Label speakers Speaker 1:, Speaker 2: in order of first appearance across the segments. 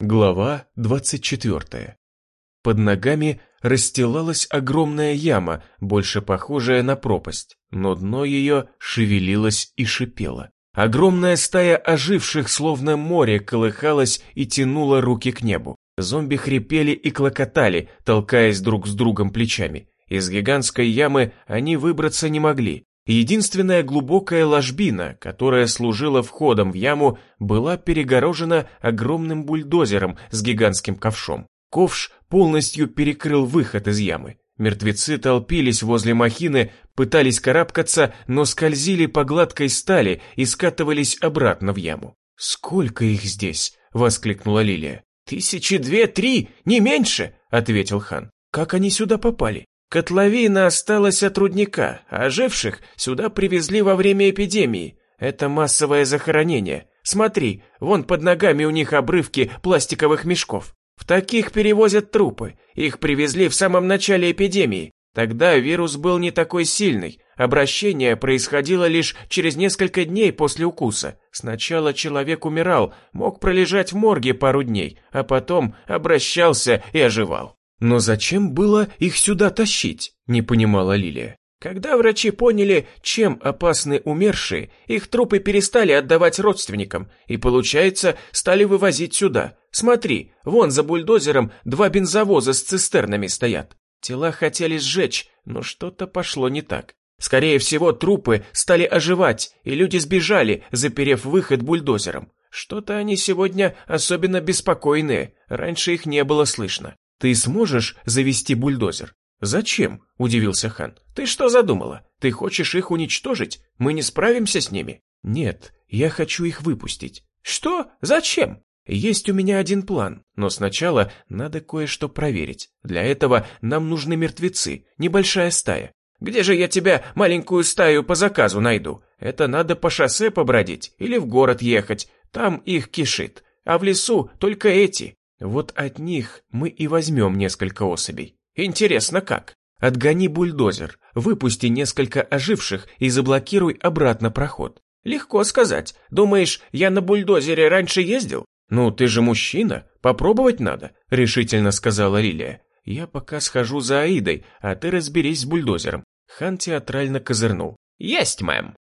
Speaker 1: Глава 24. Под ногами расстилалась огромная яма, больше похожая на пропасть, но дно ее шевелилось и шипело. Огромная стая оживших, словно море, колыхалась и тянула руки к небу. Зомби хрипели и клокотали, толкаясь друг с другом плечами. Из гигантской ямы они выбраться не могли. Единственная глубокая ложбина, которая служила входом в яму, была перегорожена огромным бульдозером с гигантским ковшом. Ковш полностью перекрыл выход из ямы. Мертвецы толпились возле махины, пытались карабкаться, но скользили по гладкой стали и скатывались обратно в яму. «Сколько их здесь?» — воскликнула Лилия. «Тысячи две-три, не меньше!» — ответил хан. «Как они сюда попали?» «Котловина осталась от рудника, а оживших сюда привезли во время эпидемии. Это массовое захоронение. Смотри, вон под ногами у них обрывки пластиковых мешков. В таких перевозят трупы. Их привезли в самом начале эпидемии. Тогда вирус был не такой сильный. Обращение происходило лишь через несколько дней после укуса. Сначала человек умирал, мог пролежать в морге пару дней, а потом обращался и оживал. «Но зачем было их сюда тащить?» – не понимала Лилия. Когда врачи поняли, чем опасны умершие, их трупы перестали отдавать родственникам и, получается, стали вывозить сюда. Смотри, вон за бульдозером два бензовоза с цистернами стоят. Тела хотели сжечь, но что-то пошло не так. Скорее всего, трупы стали оживать, и люди сбежали, заперев выход бульдозером. Что-то они сегодня особенно беспокойные, раньше их не было слышно. Ты сможешь завести бульдозер? «Зачем?» – удивился хан. «Ты что задумала? Ты хочешь их уничтожить? Мы не справимся с ними?» «Нет, я хочу их выпустить». «Что? Зачем?» «Есть у меня один план, но сначала надо кое-что проверить. Для этого нам нужны мертвецы, небольшая стая. Где же я тебя маленькую стаю по заказу найду? Это надо по шоссе побродить или в город ехать, там их кишит. А в лесу только эти. Вот от них мы и возьмем несколько особей. Интересно как? Отгони бульдозер, выпусти несколько оживших и заблокируй обратно проход. Легко сказать. Думаешь, я на бульдозере раньше ездил? Ну, ты же мужчина, попробовать надо, решительно сказала Лилия. Я пока схожу за Аидой, а ты разберись с бульдозером. Хан театрально козырнул. Есть, мэм.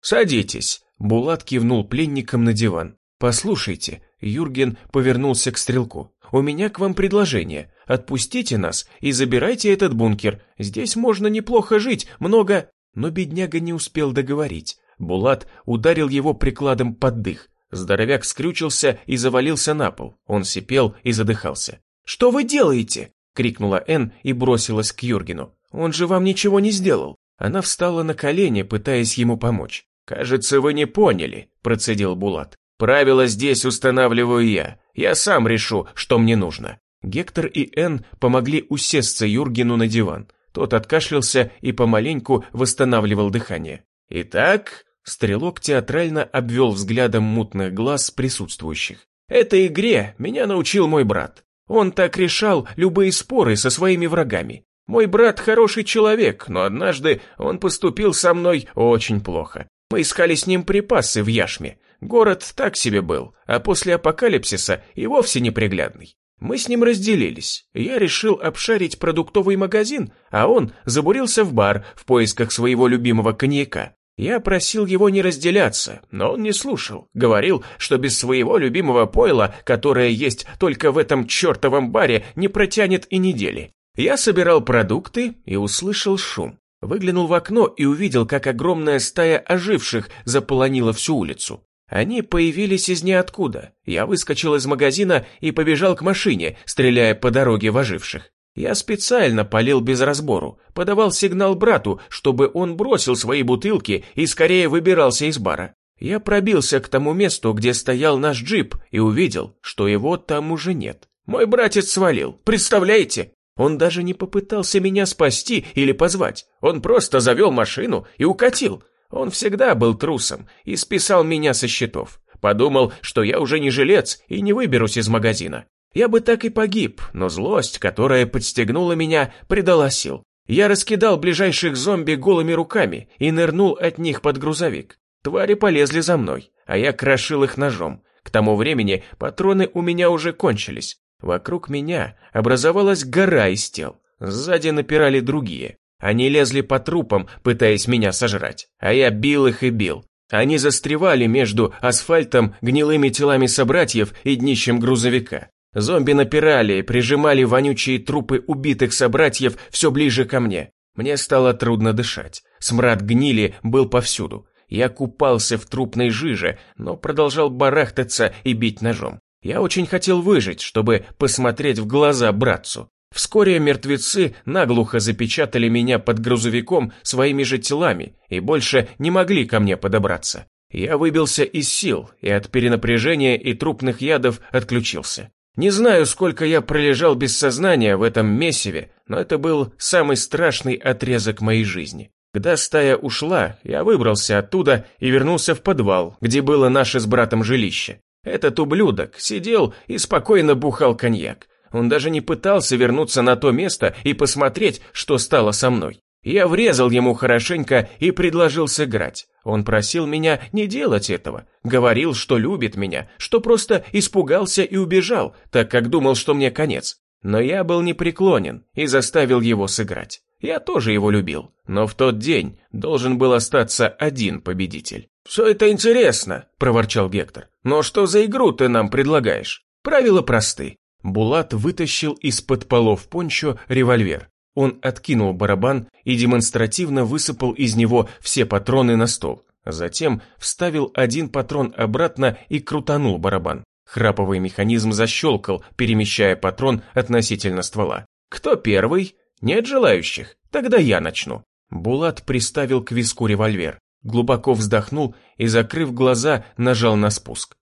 Speaker 1: Садитесь. Булат кивнул пленникам на диван. Послушайте, Юрген повернулся к стрелку. У меня к вам предложение. Отпустите нас и забирайте этот бункер. Здесь можно неплохо жить, много...» Но бедняга не успел договорить. Булат ударил его прикладом под дых. Здоровяк скрючился и завалился на пол. Он сипел и задыхался. «Что вы делаете?» — крикнула Энн и бросилась к Юргену. «Он же вам ничего не сделал». Она встала на колени, пытаясь ему помочь. «Кажется, вы не поняли», — процедил Булат. «Правила здесь устанавливаю я. Я сам решу, что мне нужно. Гектор и Энн помогли усесться Юргену на диван. Тот откашлялся и помаленьку восстанавливал дыхание. «Итак...» Стрелок театрально обвел взглядом мутных глаз присутствующих. «Этой игре меня научил мой брат. Он так решал любые споры со своими врагами. Мой брат хороший человек, но однажды он поступил со мной очень плохо. Мы искали с ним припасы в Яшме. Город так себе был, а после апокалипсиса и вовсе неприглядный. Мы с ним разделились. Я решил обшарить продуктовый магазин, а он забурился в бар в поисках своего любимого коньяка. Я просил его не разделяться, но он не слушал. Говорил, что без своего любимого пойла, которое есть только в этом чертовом баре, не протянет и недели. Я собирал продукты и услышал шум. Выглянул в окно и увидел, как огромная стая оживших заполонила всю улицу. Они появились из ниоткуда. Я выскочил из магазина и побежал к машине, стреляя по дороге в оживших. Я специально полил без разбору, подавал сигнал брату, чтобы он бросил свои бутылки и скорее выбирался из бара. Я пробился к тому месту, где стоял наш джип, и увидел, что его там уже нет. Мой братец свалил, представляете? Он даже не попытался меня спасти или позвать. Он просто завел машину и укатил. Он всегда был трусом и списал меня со счетов. Подумал, что я уже не жилец и не выберусь из магазина. Я бы так и погиб, но злость, которая подстегнула меня, придала сил. Я раскидал ближайших зомби голыми руками и нырнул от них под грузовик. Твари полезли за мной, а я крошил их ножом. К тому времени патроны у меня уже кончились. Вокруг меня образовалась гора из тел. Сзади напирали другие. Они лезли по трупам, пытаясь меня сожрать, а я бил их и бил. Они застревали между асфальтом, гнилыми телами собратьев и днищем грузовика. Зомби напирали, прижимали вонючие трупы убитых собратьев все ближе ко мне. Мне стало трудно дышать. Смрад гнили был повсюду. Я купался в трупной жиже, но продолжал барахтаться и бить ножом. Я очень хотел выжить, чтобы посмотреть в глаза братцу. Вскоре мертвецы наглухо запечатали меня под грузовиком своими же телами и больше не могли ко мне подобраться. Я выбился из сил и от перенапряжения и трупных ядов отключился. Не знаю, сколько я пролежал без сознания в этом месиве, но это был самый страшный отрезок моей жизни. Когда стая ушла, я выбрался оттуда и вернулся в подвал, где было наше с братом жилище. Этот ублюдок сидел и спокойно бухал коньяк. Он даже не пытался вернуться на то место и посмотреть, что стало со мной. Я врезал ему хорошенько и предложил сыграть. Он просил меня не делать этого. Говорил, что любит меня, что просто испугался и убежал, так как думал, что мне конец. Но я был непреклонен и заставил его сыграть. Я тоже его любил, но в тот день должен был остаться один победитель. «Все это интересно», – проворчал Гектор. «Но что за игру ты нам предлагаешь? Правила просты». Булат вытащил из-под полов пончо револьвер. Он откинул барабан и демонстративно высыпал из него все патроны на стол. Затем вставил один патрон обратно и крутанул барабан. Храповый механизм защелкал, перемещая патрон относительно ствола. «Кто первый? Нет желающих? Тогда я начну». Булат приставил к виску револьвер, глубоко вздохнул и, закрыв глаза, нажал на спуск.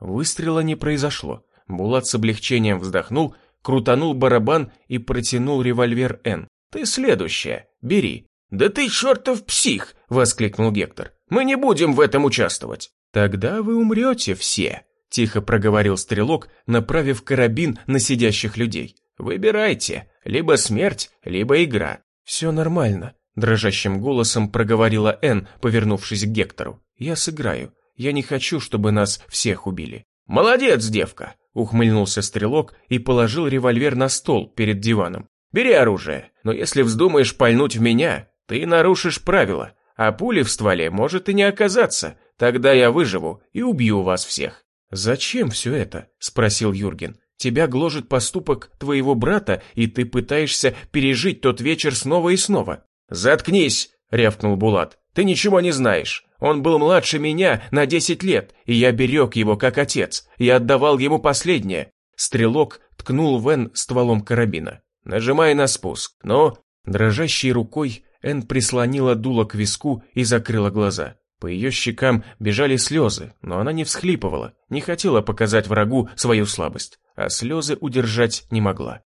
Speaker 1: Выстрела не произошло. Булат с облегчением вздохнул крутанул барабан и протянул револьвер Н. «Ты следующая, бери». «Да ты чертов псих!» – воскликнул Гектор. «Мы не будем в этом участвовать». «Тогда вы умрете все», – тихо проговорил стрелок, направив карабин на сидящих людей. «Выбирайте, либо смерть, либо игра». «Все нормально», – дрожащим голосом проговорила Н, повернувшись к Гектору. «Я сыграю. Я не хочу, чтобы нас всех убили». «Молодец, девка!» Ухмыльнулся стрелок и положил револьвер на стол перед диваном. «Бери оружие, но если вздумаешь пальнуть в меня, ты нарушишь правила, а пули в стволе может и не оказаться. Тогда я выживу и убью вас всех». «Зачем все это?» – спросил Юрген. «Тебя гложет поступок твоего брата, и ты пытаешься пережить тот вечер снова и снова». «Заткнись!» – рявкнул Булат. «Ты ничего не знаешь. Он был младше меня на десять лет, и я берег его как отец. Я отдавал ему последнее. Стрелок ткнул в Эн стволом карабина. «Нажимай на спуск, но...» Дрожащей рукой Эн прислонила дуло к виску и закрыла глаза. По ее щекам бежали слезы, но она не всхлипывала, не хотела показать врагу свою слабость, а слезы удержать не могла.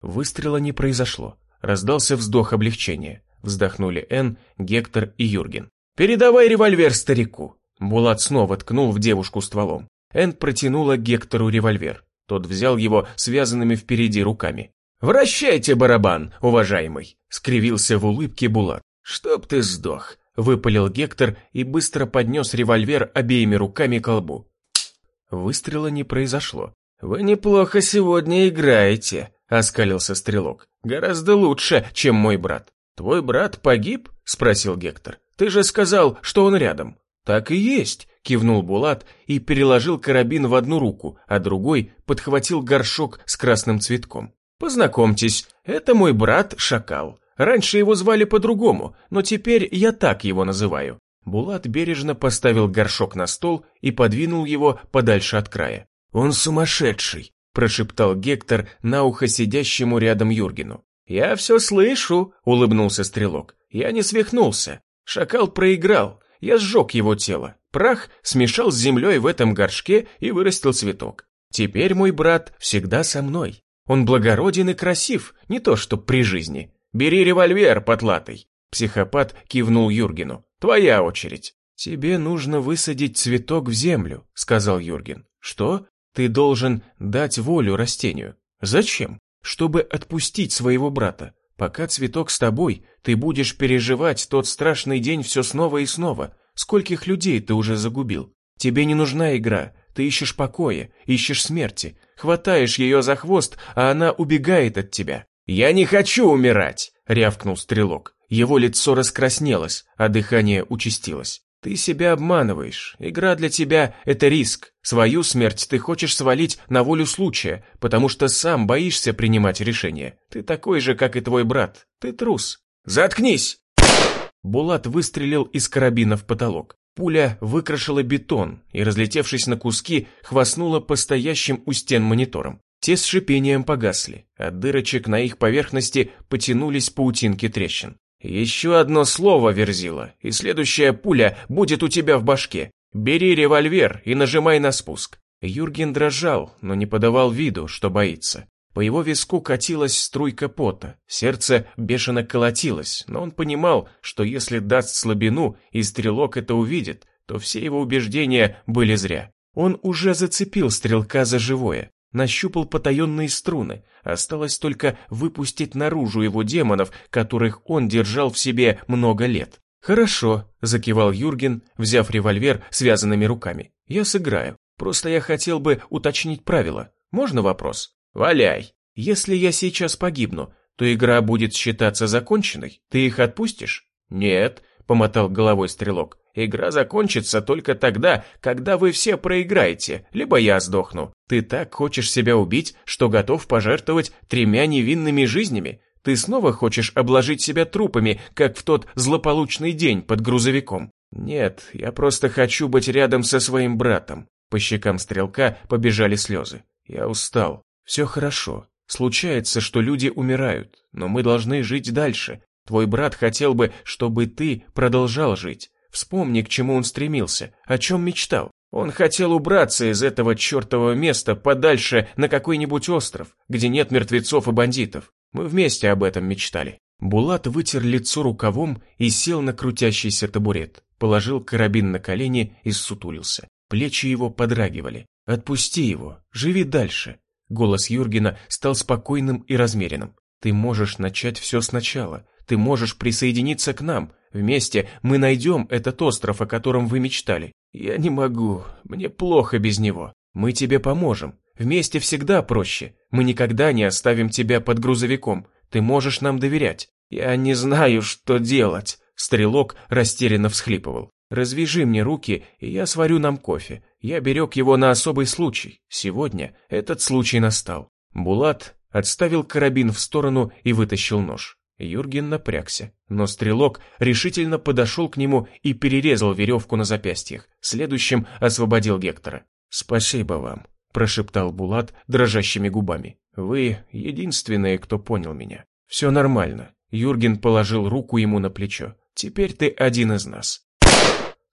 Speaker 1: Выстрела не произошло. Раздался вздох облегчения. Вздохнули Эн, Гектор и Юрген. «Передавай револьвер старику!» Булат снова ткнул в девушку стволом. Энд протянула Гектору револьвер. Тот взял его связанными впереди руками. «Вращайте барабан, уважаемый!» — скривился в улыбке Булат. «Чтоб ты сдох!» — выпалил Гектор и быстро поднес револьвер обеими руками к колбу. Выстрела не произошло. «Вы неплохо сегодня играете», — оскалился стрелок. «Гораздо лучше, чем мой брат». «Твой брат погиб?» — спросил Гектор. Ты же сказал, что он рядом». «Так и есть», – кивнул Булат и переложил карабин в одну руку, а другой подхватил горшок с красным цветком. «Познакомьтесь, это мой брат Шакал. Раньше его звали по-другому, но теперь я так его называю». Булат бережно поставил горшок на стол и подвинул его подальше от края. «Он сумасшедший», – прошептал Гектор на ухо сидящему рядом Юргену. «Я все слышу», – улыбнулся стрелок. «Я не свихнулся. Шакал проиграл, я сжег его тело. Прах смешал с землей в этом горшке и вырастил цветок. Теперь мой брат всегда со мной. Он благороден и красив, не то что при жизни. Бери револьвер, потлатый. Психопат кивнул Юргену. Твоя очередь. Тебе нужно высадить цветок в землю, сказал Юрген. Что? Ты должен дать волю растению. Зачем? Чтобы отпустить своего брата. Пока цветок с тобой, ты будешь переживать тот страшный день все снова и снова. Скольких людей ты уже загубил? Тебе не нужна игра, Ты ищешь покоя, ищешь смерти, хватаешь ее за хвост, а она убегает от тебя. «Я не хочу умирать!» — рявкнул стрелок. Его лицо раскраснелось, а дыхание участилось. «Ты себя обманываешь. Игра для тебя — это риск. Свою смерть ты хочешь свалить на волю случая, потому что сам боишься принимать решения. Ты такой же, как и твой брат. Ты трус». «Заткнись!» Булат выстрелил из карабина в потолок. Пуля выкрашила бетон и, разлетевшись на куски, хвастнула по стоящим у стен мониторам. Те с шипением погасли, от дырочек на их поверхности потянулись паутинки трещин. «Еще одно слово, Верзила, и следующая пуля будет у тебя в башке. Бери револьвер и нажимай на спуск». Юрген дрожал, но не подавал виду, что боится. По его виску катилась струйка пота, сердце бешено колотилось, но он понимал, что если даст слабину и стрелок это увидит, то все его убеждения были зря. Он уже зацепил стрелка за живое, нащупал потаенные струны, осталось только выпустить наружу его демонов, которых он держал в себе много лет. «Хорошо», – закивал Юрген, взяв револьвер связанными руками. «Я сыграю. Просто я хотел бы уточнить правила. Можно вопрос?» «Валяй. Если я сейчас погибну, то игра будет считаться законченной? Ты их отпустишь?» «Нет», – помотал головой стрелок. Игра закончится только тогда, когда вы все проиграете, либо я сдохну. Ты так хочешь себя убить, что готов пожертвовать тремя невинными жизнями? Ты снова хочешь обложить себя трупами, как в тот злополучный день под грузовиком? Нет, я просто хочу быть рядом со своим братом. По щекам стрелка побежали слезы. Я устал. Все хорошо. Случается, что люди умирают, но мы должны жить дальше. Твой брат хотел бы, чтобы ты продолжал жить. Вспомни, к чему он стремился, о чем мечтал. Он хотел убраться из этого чертового места подальше на какой-нибудь остров, где нет мертвецов и бандитов. Мы вместе об этом мечтали. Булат вытер лицо рукавом и сел на крутящийся табурет, положил карабин на колени и ссутулился. Плечи его подрагивали. «Отпусти его, живи дальше». Голос Юргена стал спокойным и размеренным. «Ты можешь начать все сначала. Ты можешь присоединиться к нам. Вместе мы найдем этот остров, о котором вы мечтали. Я не могу, мне плохо без него. Мы тебе поможем. Вместе всегда проще. Мы никогда не оставим тебя под грузовиком. Ты можешь нам доверять. Я не знаю, что делать. Стрелок растерянно всхлипывал. Развяжи мне руки, и я сварю нам кофе. Я берег его на особый случай. Сегодня этот случай настал. Булат отставил карабин в сторону и вытащил нож. Юрген напрягся, но стрелок решительно подошел к нему и перерезал веревку на запястьях, следующим освободил Гектора. «Спасибо вам», – прошептал Булат дрожащими губами. «Вы единственные, кто понял меня. Все нормально». Юрген положил руку ему на плечо. «Теперь ты один из нас».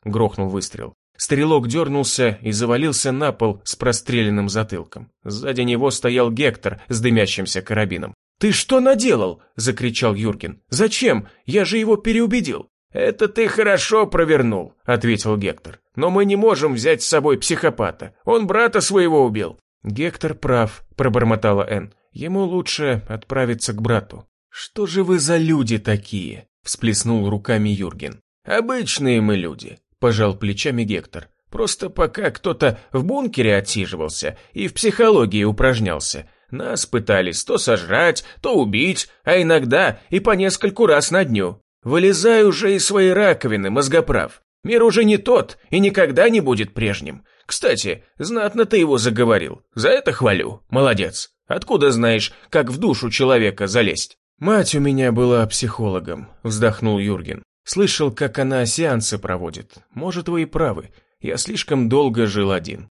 Speaker 1: Грохнул выстрел. Стрелок дернулся и завалился на пол с простреленным затылком. Сзади него стоял Гектор с дымящимся карабином. «Ты что наделал?» – закричал Юрген. «Зачем? Я же его переубедил». «Это ты хорошо провернул», – ответил Гектор. «Но мы не можем взять с собой психопата. Он брата своего убил». «Гектор прав», – пробормотала Энн. «Ему лучше отправиться к брату». «Что же вы за люди такие?» – всплеснул руками Юрген. «Обычные мы люди», – пожал плечами Гектор. «Просто пока кто-то в бункере отсиживался и в психологии упражнялся, нас пытались то сожрать, то убить, а иногда и по нескольку раз на дню. Вылезай уже из своей раковины, мозгоправ. Мир уже не тот и никогда не будет прежним. Кстати, знатно ты его заговорил. За это хвалю. Молодец. Откуда знаешь, как в душу человека залезть? Мать у меня была психологом, вздохнул Юрген. Слышал, как она сеансы проводит. Может, вы и правы. Я слишком долго жил один.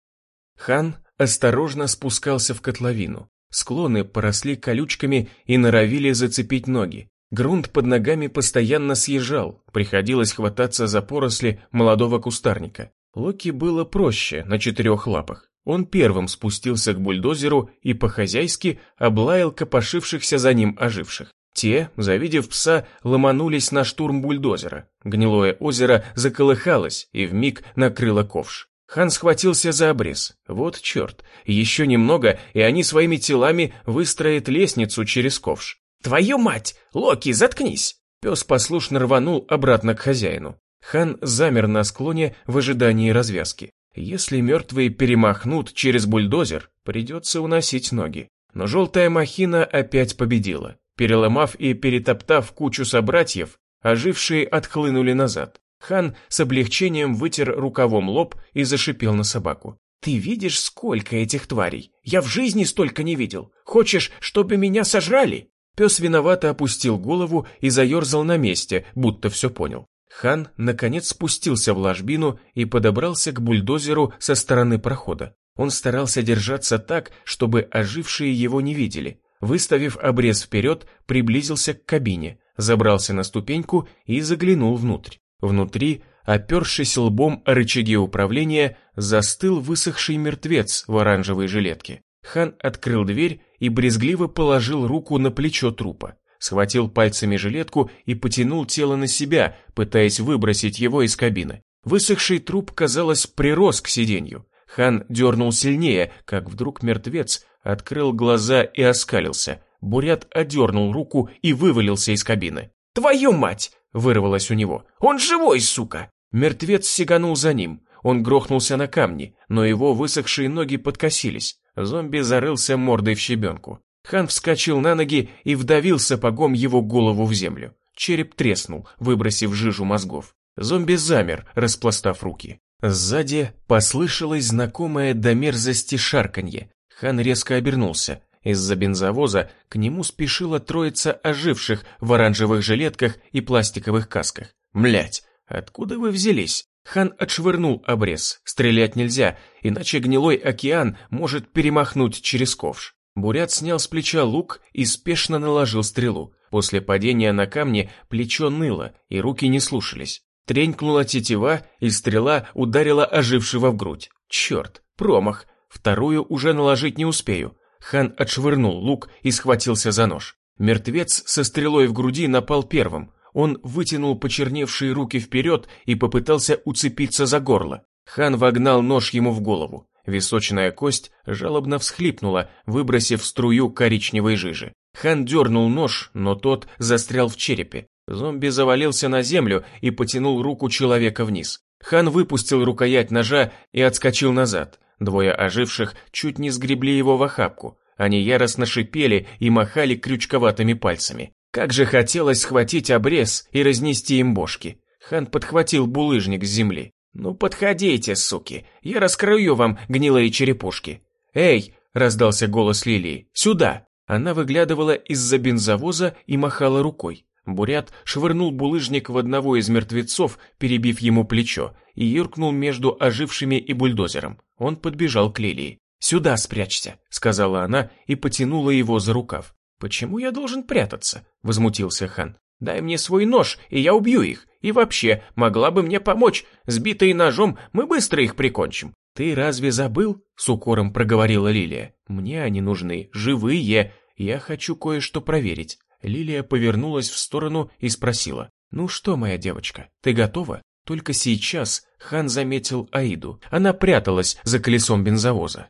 Speaker 1: Хан осторожно спускался в котловину. Склоны поросли колючками и норовили зацепить ноги. Грунт под ногами постоянно съезжал, приходилось хвататься за поросли молодого кустарника. Локи было проще на четырех лапах. Он первым спустился к бульдозеру и по-хозяйски облаял копошившихся за ним оживших. Те, завидев пса, ломанулись на штурм бульдозера. Гнилое озеро заколыхалось и вмиг накрыло ковш. Хан схватился за обрез. Вот черт, еще немного, и они своими телами выстроят лестницу через ковш. «Твою мать! Локи, заткнись!» Пес послушно рванул обратно к хозяину. Хан замер на склоне в ожидании развязки. Если мертвые перемахнут через бульдозер, придется уносить ноги. Но желтая махина опять победила. Переломав и перетоптав кучу собратьев, ожившие отхлынули назад. Хан с облегчением вытер рукавом лоб и зашипел на собаку. «Ты видишь, сколько этих тварей? Я в жизни столько не видел. Хочешь, чтобы меня сожрали?» Пес виновато опустил голову и заерзал на месте, будто все понял. Хан, наконец, спустился в ложбину и подобрался к бульдозеру со стороны прохода. Он старался держаться так, чтобы ожившие его не видели. Выставив обрез вперед, приблизился к кабине, забрался на ступеньку и заглянул внутрь. Внутри, опершись лбом о рычаги управления, застыл высохший мертвец в оранжевой жилетке. Хан открыл дверь и брезгливо положил руку на плечо трупа. Схватил пальцами жилетку и потянул тело на себя, пытаясь выбросить его из кабины. Высохший труп, казалось, прирос к сиденью. Хан дернул сильнее, как вдруг мертвец открыл глаза и оскалился. Бурят одернул руку и вывалился из кабины. «Твою мать!» — вырвалось у него. «Он живой, сука!» Мертвец сиганул за ним. Он грохнулся на камни, но его высохшие ноги подкосились. Зомби зарылся мордой в щебенку. Хан вскочил на ноги и вдавил сапогом его голову в землю. Череп треснул, выбросив жижу мозгов. Зомби замер, распластав руки. Сзади послышалось знакомое до мерзости шарканье. Хан резко обернулся. Из-за бензовоза к нему спешила троица оживших в оранжевых жилетках и пластиковых касках. Млять, откуда вы взялись? Хан отшвырнул обрез. Стрелять нельзя, иначе гнилой океан может перемахнуть через ковш. Бурят снял с плеча лук и спешно наложил стрелу. После падения на камни плечо ныло, и руки не слушались. Тренькнула тетива, и стрела ударила ожившего в грудь. Черт, промах. Вторую уже наложить не успею. Хан отшвырнул лук и схватился за нож. Мертвец со стрелой в груди напал первым. Он вытянул почерневшие руки вперед и попытался уцепиться за горло. Хан вогнал нож ему в голову. Височная кость жалобно всхлипнула, выбросив струю коричневой жижи. Хан дернул нож, но тот застрял в черепе. Зомби завалился на землю и потянул руку человека вниз. Хан выпустил рукоять ножа и отскочил назад. Двое оживших чуть не сгребли его в охапку. Они яростно шипели и махали крючковатыми пальцами. Как же хотелось схватить обрез и разнести им бошки. Хан подхватил булыжник с земли. «Ну подходите, суки, я раскрою вам гнилые черепушки». «Эй!» – раздался голос Лилии. «Сюда!» Она выглядывала из-за бензовоза и махала рукой. Бурят швырнул булыжник в одного из мертвецов, перебив ему плечо, и юркнул между ожившими и бульдозером. Он подбежал к Лилии. «Сюда спрячься», — сказала она и потянула его за рукав. «Почему я должен прятаться?» — возмутился хан. Дай мне свой нож, и я убью их. И вообще, могла бы мне помочь. Сбитые ножом, мы быстро их прикончим. Ты разве забыл? С укором проговорила Лилия. Мне они нужны, живые. Я хочу кое-что проверить. Лилия повернулась в сторону и спросила. «Ну что, моя девочка, ты готова?» Только сейчас хан заметил Аиду. Она пряталась за колесом бензовоза.